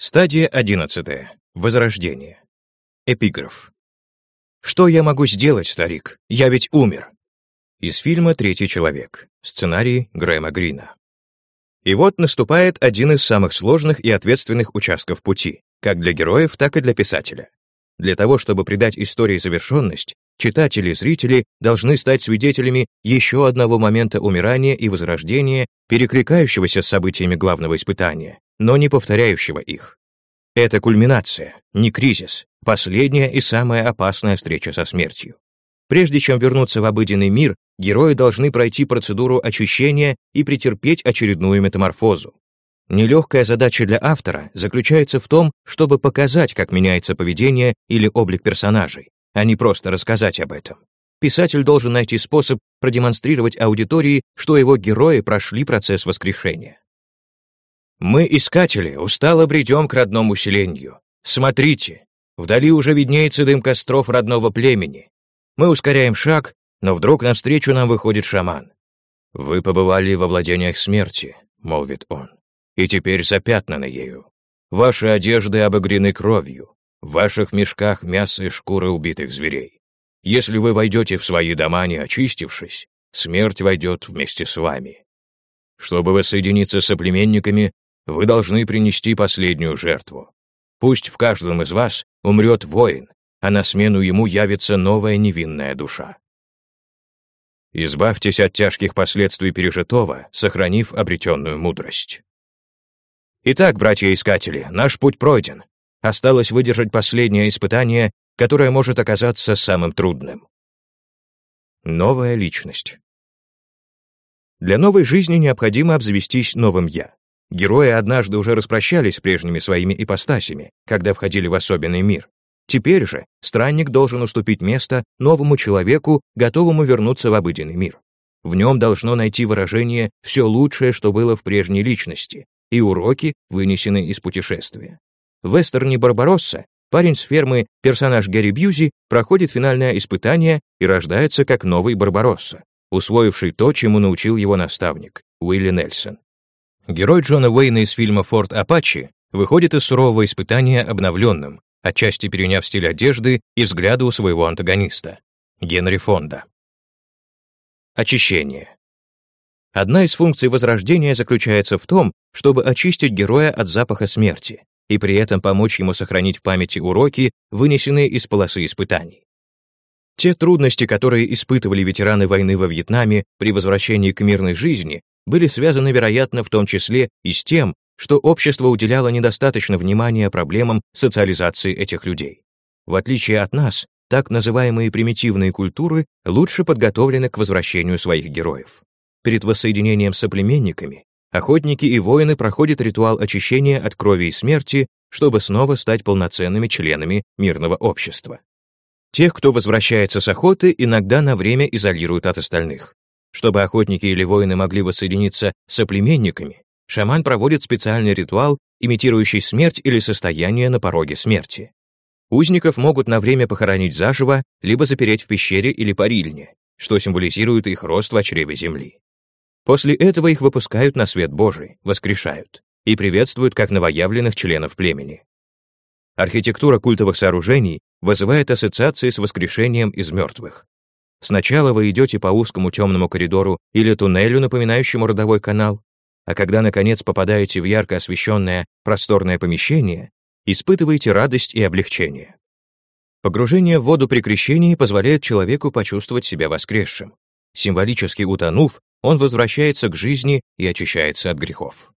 Стадия 11. Возрождение. Эпиграф. «Что я могу сделать, старик? Я ведь умер!» Из фильма «Третий человек». Сценарий Грэма Грина. И вот наступает один из самых сложных и ответственных участков пути, как для героев, так и для писателя. Для того, чтобы придать истории завершенность, читатели и зрители должны стать свидетелями еще одного момента умирания и возрождения, перекликающегося с событиями главного испытания, но не повторяющего их. Это кульминация, не кризис, последняя и самая опасная встреча со смертью. Прежде чем вернуться в обыденный мир, герои должны пройти процедуру очищения и претерпеть очередную метаморфозу. Нелегкая задача для автора заключается в том, чтобы показать, как меняется поведение или облик персонажей, а не просто рассказать об этом. Писатель должен найти способ продемонстрировать аудитории, что его герои прошли процесс воскрешения. Мы, искатели, устало бредем к родному селению. Смотрите, вдали уже виднеется дым костров родного племени. Мы ускоряем шаг, но вдруг навстречу нам выходит шаман. «Вы побывали во владениях смерти», — молвит он, «и теперь запятнаны ею. Ваши одежды обогрены кровью, в ваших мешках мясо и шкуры убитых зверей. Если вы войдете в свои дома, не очистившись, смерть войдет вместе с вами. Чтобы воссоединиться с соплеменниками, вы должны принести последнюю жертву. Пусть в каждом из вас умрет воин, а на смену ему явится новая невинная душа. Избавьтесь от тяжких последствий пережитого, сохранив обретенную мудрость. Итак, братья-искатели, наш путь пройден. Осталось выдержать последнее испытание, которое может оказаться самым трудным. Новая личность. Для новой жизни необходимо обзавестись новым «я». Герои однажды уже распрощались с прежними своими ипостасями, когда входили в особенный мир. Теперь же странник должен уступить место новому человеку, готовому вернуться в обыденный мир. В нем должно найти выражение все лучшее, что было в прежней личности, и уроки, вынесенные из путешествия. В вестерне «Барбаросса» парень с фермы, персонаж Гэри Бьюзи, проходит финальное испытание и рождается как новый Барбаросса, усвоивший то, чему научил его наставник, Уилли Нельсон. Герой Джона Уэйна из фильма «Форт Апачи» выходит из сурового испытания обновленным, отчасти переняв стиль одежды и взгляды у своего антагониста, Генри Фонда. Очищение. Одна из функций возрождения заключается в том, чтобы очистить героя от запаха смерти и при этом помочь ему сохранить в памяти уроки, вынесенные из полосы испытаний. Те трудности, которые испытывали ветераны войны во Вьетнаме при возвращении к мирной жизни, были связаны, вероятно, в том числе и с тем, что общество уделяло недостаточно внимания проблемам социализации этих людей. В отличие от нас, так называемые примитивные культуры лучше подготовлены к возвращению своих героев. Перед воссоединением с соплеменниками охотники и воины проходят ритуал очищения от крови и смерти, чтобы снова стать полноценными членами мирного общества. Тех, кто возвращается с охоты, иногда на время изолируют от остальных. Чтобы охотники или воины могли воссоединиться с соплеменниками, шаман проводит специальный ритуал, имитирующий смерть или состояние на пороге смерти. Узников могут на время похоронить заживо, либо запереть в пещере или парильне, что символизирует их рост в чреве земли. После этого их выпускают на свет Божий, воскрешают и приветствуют как новоявленных членов племени. Архитектура культовых сооружений вызывает ассоциации с воскрешением из мертвых. Сначала вы идете по узкому темному коридору или туннелю, напоминающему родовой канал, а когда, наконец, попадаете в ярко освещенное просторное помещение, испытываете радость и облегчение. Погружение в воду при крещении позволяет человеку почувствовать себя воскресшим. Символически утонув, он возвращается к жизни и очищается от грехов.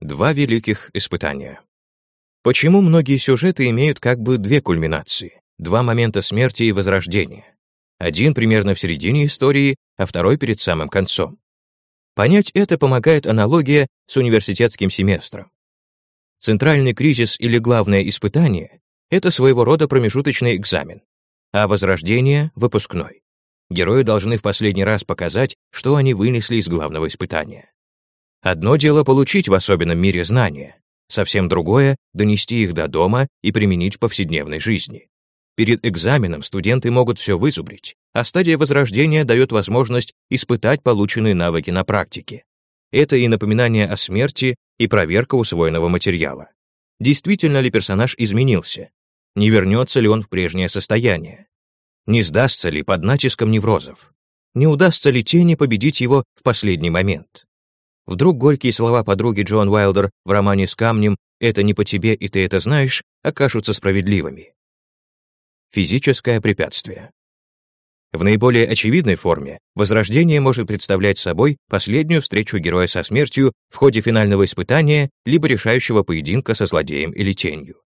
Два великих испытания. Почему многие сюжеты имеют как бы две кульминации, два момента смерти и возрождения? Один примерно в середине истории, а второй перед самым концом. Понять это помогает аналогия с университетским семестром. Центральный кризис или главное испытание — это своего рода промежуточный экзамен, а возрождение — выпускной. Герои должны в последний раз показать, что они вынесли из главного испытания. Одно дело получить в особенном мире знания, совсем другое — донести их до дома и применить в повседневной жизни. Перед экзаменом студенты могут все вызубрить, а стадия возрождения дает возможность испытать полученные навыки на практике. Это и напоминание о смерти, и проверка усвоенного материала. действительно ли персонаж изменился, не вернется ли он в прежнее состояние, не сдастся ли под натиском неврозов, не удастся ли тени победить его в последний момент. Вдруг горькие слова подруги Джон Уайлдер в романе «С камнем» «Это не по тебе, и ты это знаешь» окажутся справедливыми. Физическое препятствие. В наиболее очевидной форме возрождение может представлять собой последнюю встречу героя со смертью в ходе финального испытания либо решающего поединка со злодеем или тенью.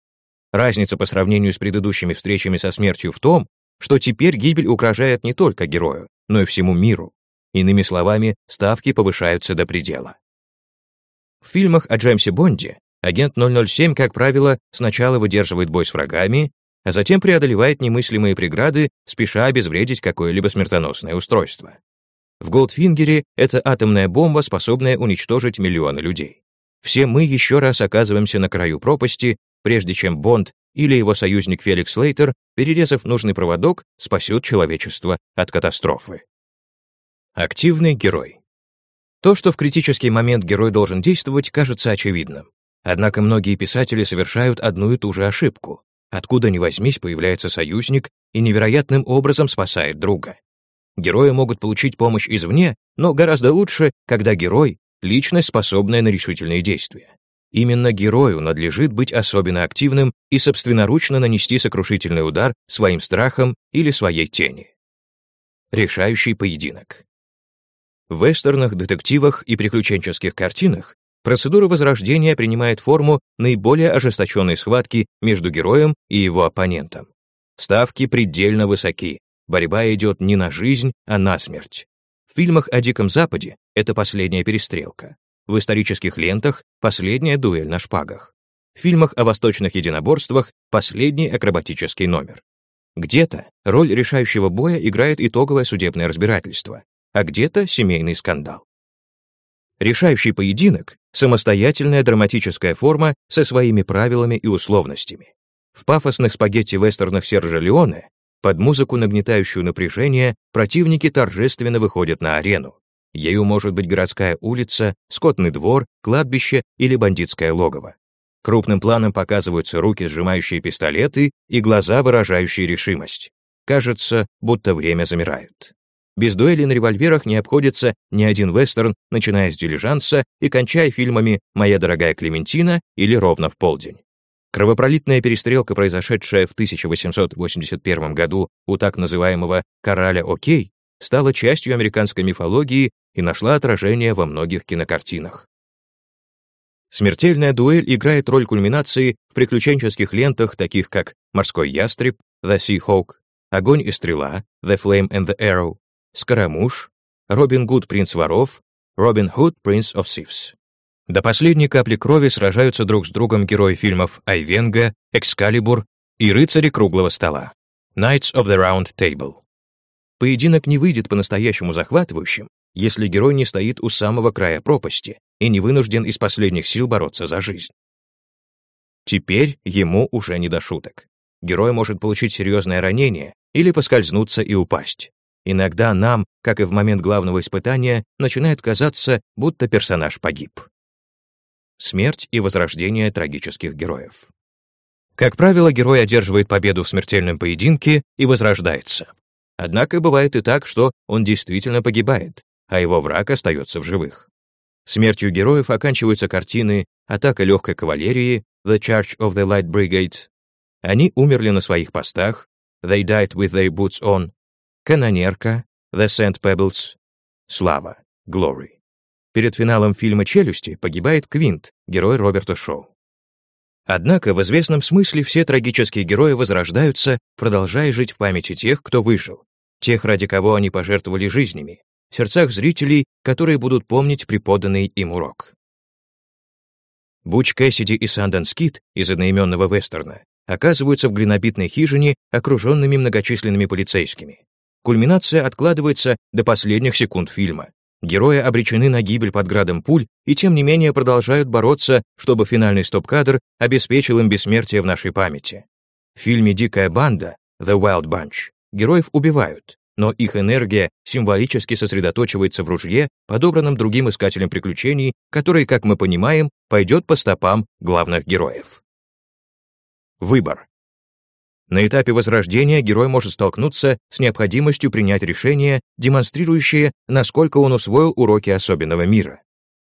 Разница по сравнению с предыдущими встречами со смертью в том, что теперь гибель угрожает не только герою, но и всему миру. Иными словами, ставки повышаются до предела. В фильмах о Джеймсе Бонде агент 007, как правило, сначала выдерживает бой с врагами, а затем преодолевает немыслимые преграды, спеша обезвредить какое-либо смертоносное устройство. В Голдфингере это атомная бомба, способная уничтожить миллионы людей. Все мы еще раз оказываемся на краю пропасти, прежде чем Бонд или его союзник Феликс Лейтер, перерезав нужный проводок, спасет человечество от катастрофы. Активный герой. То, что в критический момент герой должен действовать, кажется очевидным. Однако многие писатели совершают одну и ту же ошибку. Откуда ни возьмись, появляется союзник и невероятным образом спасает друга. Герои могут получить помощь извне, но гораздо лучше, когда герой — личность, способная на решительные действия. Именно герою надлежит быть особенно активным и собственноручно нанести сокрушительный удар своим страхом или своей тени. Решающий поединок. В вестернах, детективах и приключенческих картинах Процедура возрождения принимает форму наиболее ожесточенной схватки между героем и его оппонентом. Ставки предельно высоки, борьба идет не на жизнь, а на смерть. В фильмах о Диком Западе это последняя перестрелка. В исторических лентах — последняя дуэль на шпагах. В фильмах о восточных единоборствах — последний акробатический номер. Где-то роль решающего боя играет итоговое судебное разбирательство, а где-то семейный скандал. Решающий поединок — самостоятельная драматическая форма со своими правилами и условностями. В пафосных спагетти-вестернах Сержа Леоне под музыку, нагнетающую напряжение, противники торжественно выходят на арену. Ею может быть городская улица, скотный двор, кладбище или бандитское логово. Крупным планом показываются руки, сжимающие пистолеты, и глаза, выражающие решимость. Кажется, будто время замирает. Без дуэли на револьверах не обходится ни один вестерн, начиная с «Дилижанса» и кончая фильмами «Моя дорогая Клементина» или «Ровно в полдень». Кровопролитная перестрелка, произошедшая в 1881 году у так называемого «Кораля Окей», стала частью американской мифологии и нашла отражение во многих кинокартинах. Смертельная дуэль играет роль кульминации в приключенческих лентах, таких как «Морской ястреб», «The Sea Hawk», «Огонь и стрела», «The Flame and the Arrow», Скоромуш, Робин Гуд Принц воров, Робин Худ Принц of Thieves. До последней капли крови сражаются друг с другом герои фильмов «Айвенга», «Экскалибур» и «Рыцари круглого стола» Knights of the Round Table. Поединок не выйдет по-настоящему захватывающим, если герой не стоит у самого края пропасти и не вынужден из последних сил бороться за жизнь. Теперь ему уже не до шуток. Герой может получить серьезное ранение или поскользнуться и упасть. Иногда нам, как и в момент главного испытания, начинает казаться, будто персонаж погиб. Смерть и возрождение трагических героев. Как правило, герой одерживает победу в смертельном поединке и возрождается. Однако бывает и так, что он действительно погибает, а его враг остается в живых. Смертью героев оканчиваются картины «Атака легкой кавалерии», «The Charge of the Light Brigade». Они умерли на своих постах, «They died with their boots on», Канонерка, The Sand Pebbles, Слава, Glory. Перед финалом фильма «Челюсти» погибает Квинт, герой Роберта Шоу. Однако в известном смысле все трагические герои возрождаются, продолжая жить в памяти тех, кто выжил, тех, ради кого они пожертвовали жизнями, в сердцах зрителей, которые будут помнить преподанный им урок. Буч Кэссиди и Санденс Кит из одноименного вестерна оказываются в глинобитной хижине, окруженными многочисленными полицейскими. Кульминация откладывается до последних секунд фильма. Герои обречены на гибель под градом пуль и тем не менее продолжают бороться, чтобы финальный стоп-кадр обеспечил им бессмертие в нашей памяти. В фильме «Дикая банда» The Wild Bunch героев убивают, но их энергия символически сосредоточивается в ружье, подобранном другим искателем приключений, который, как мы понимаем, пойдет по стопам главных героев. Выбор. На этапе возрождения герой может столкнуться с необходимостью принять решение, демонстрирующее, насколько он усвоил уроки особенного мира.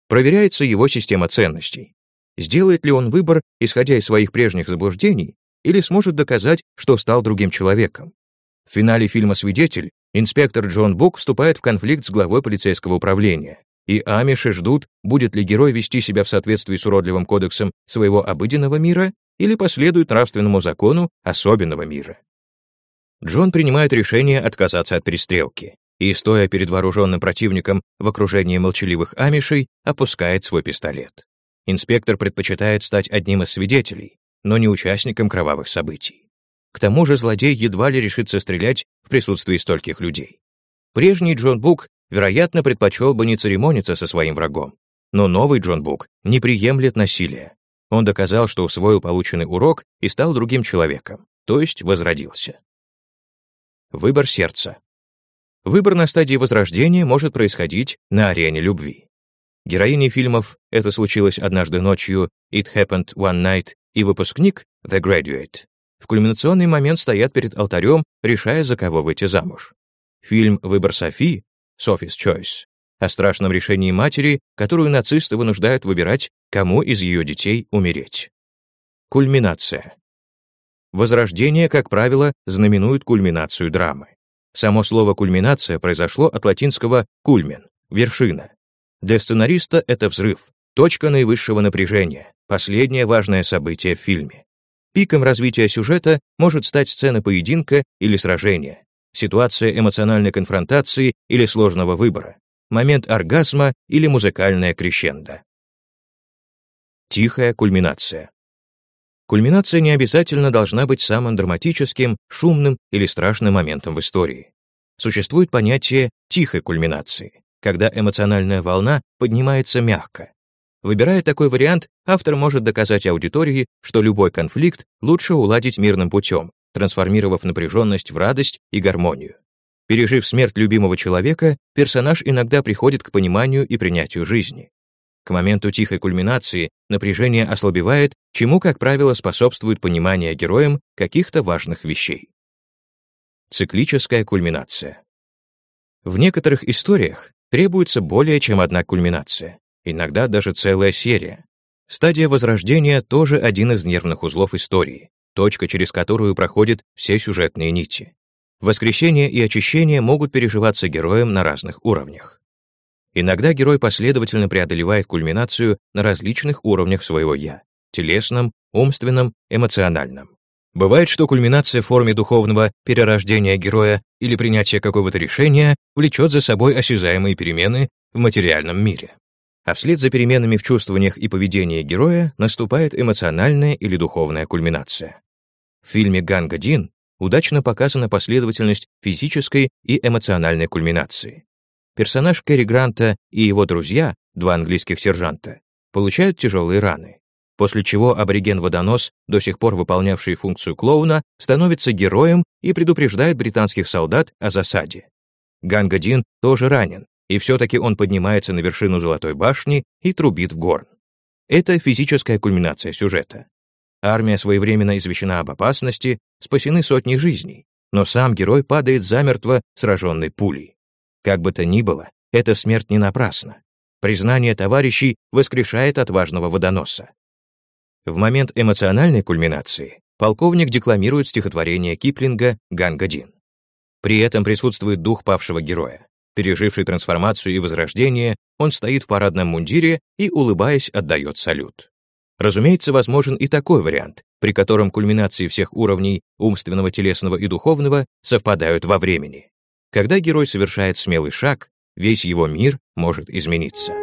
Проверяется его система ценностей. Сделает ли он выбор, исходя из своих прежних заблуждений, или сможет доказать, что стал другим человеком? В финале фильма «Свидетель» инспектор Джон Бук вступает в конфликт с главой полицейского управления, и амиши ждут, будет ли герой вести себя в соответствии с уродливым кодексом своего обыденного мира или последует нравственному закону особенного мира. Джон принимает решение отказаться от перестрелки и, стоя перед вооруженным противником в окружении молчаливых амишей, опускает свой пистолет. Инспектор предпочитает стать одним из свидетелей, но не участником кровавых событий. К тому же злодей едва ли решится стрелять в присутствии стольких людей. Прежний Джон Бук, вероятно, предпочел бы не церемониться со своим врагом, но новый Джон Бук не приемлет насилия. Он доказал, что усвоил полученный урок и стал другим человеком, то есть возродился. Выбор сердца. Выбор на стадии возрождения может происходить на арене любви. Героини фильмов «Это случилось однажды ночью», «It happened one night» и выпускник «The Graduate» в кульминационный момент стоят перед алтарем, решая, за кого выйти замуж. Фильм «Выбор Софи» Sophie's Choice о страшном решении матери, которую нацисты вынуждают выбирать, кому из ее детей умереть. Кульминация. Возрождение, как правило, знаменует кульминацию драмы. Само слово «кульминация» произошло от латинского «кульмен» — вершина. Для сценариста это взрыв, точка наивысшего напряжения, последнее важное событие в фильме. Пиком развития сюжета может стать сцена поединка или сражения, ситуация эмоциональной конфронтации или сложного выбора, момент оргазма или музыкальная крещендо. Тихая кульминация. Кульминация не обязательно должна быть самым драматическим, шумным или страшным моментом в истории. Существует понятие тихой кульминации, когда эмоциональная волна поднимается мягко. Выбирая такой вариант, автор может доказать аудитории, что любой конфликт лучше уладить мирным путем, трансформировав напряженность в радость и гармонию. Пережив смерть любимого человека, персонаж иногда приходит к пониманию и принятию жизни. К моменту тихой кульминации напряжение ослабевает, чему, как правило, способствует понимание героем каких-то важных вещей. Циклическая кульминация. В некоторых историях требуется более чем одна кульминация, иногда даже целая серия. Стадия возрождения тоже один из нервных узлов истории, точка, через которую проходят все сюжетные нити. Воскресение и очищение могут переживаться героем на разных уровнях. Иногда герой последовательно преодолевает кульминацию на различных уровнях своего «я» — телесном, умственном, эмоциональном. Бывает, что кульминация в форме духовного перерождения героя или принятия какого-то решения влечет за собой осязаемые перемены в материальном мире. А вслед за переменами в чувствованиях и поведении героя наступает эмоциональная или духовная кульминация. В фильме «Ганга Дин» удачно показана последовательность физической и эмоциональной кульминации. Персонаж Кэрри Гранта и его друзья, два английских сержанта, получают тяжелые раны, после чего абориген-водонос, до сих пор выполнявший функцию клоуна, становится героем и предупреждает британских солдат о засаде. Гангадин тоже ранен, и все-таки он поднимается на вершину Золотой башни и трубит в горн. Это физическая кульминация сюжета. Армия своевременно извещена об опасности, спасены сотни жизней, но сам герой падает замертво, сраженный пулей. Как бы то ни было, эта смерть не напрасна. Признание товарищей воскрешает отважного водоноса. В момент эмоциональной кульминации полковник декламирует стихотворение Киплинга «Ганга-Дин». При этом присутствует дух павшего героя. Переживший трансформацию и возрождение, он стоит в парадном мундире и, улыбаясь, отдает салют. Разумеется, возможен и такой вариант, при котором кульминации всех уровней умственного, телесного и духовного совпадают во времени. Когда герой совершает смелый шаг, весь его мир может измениться.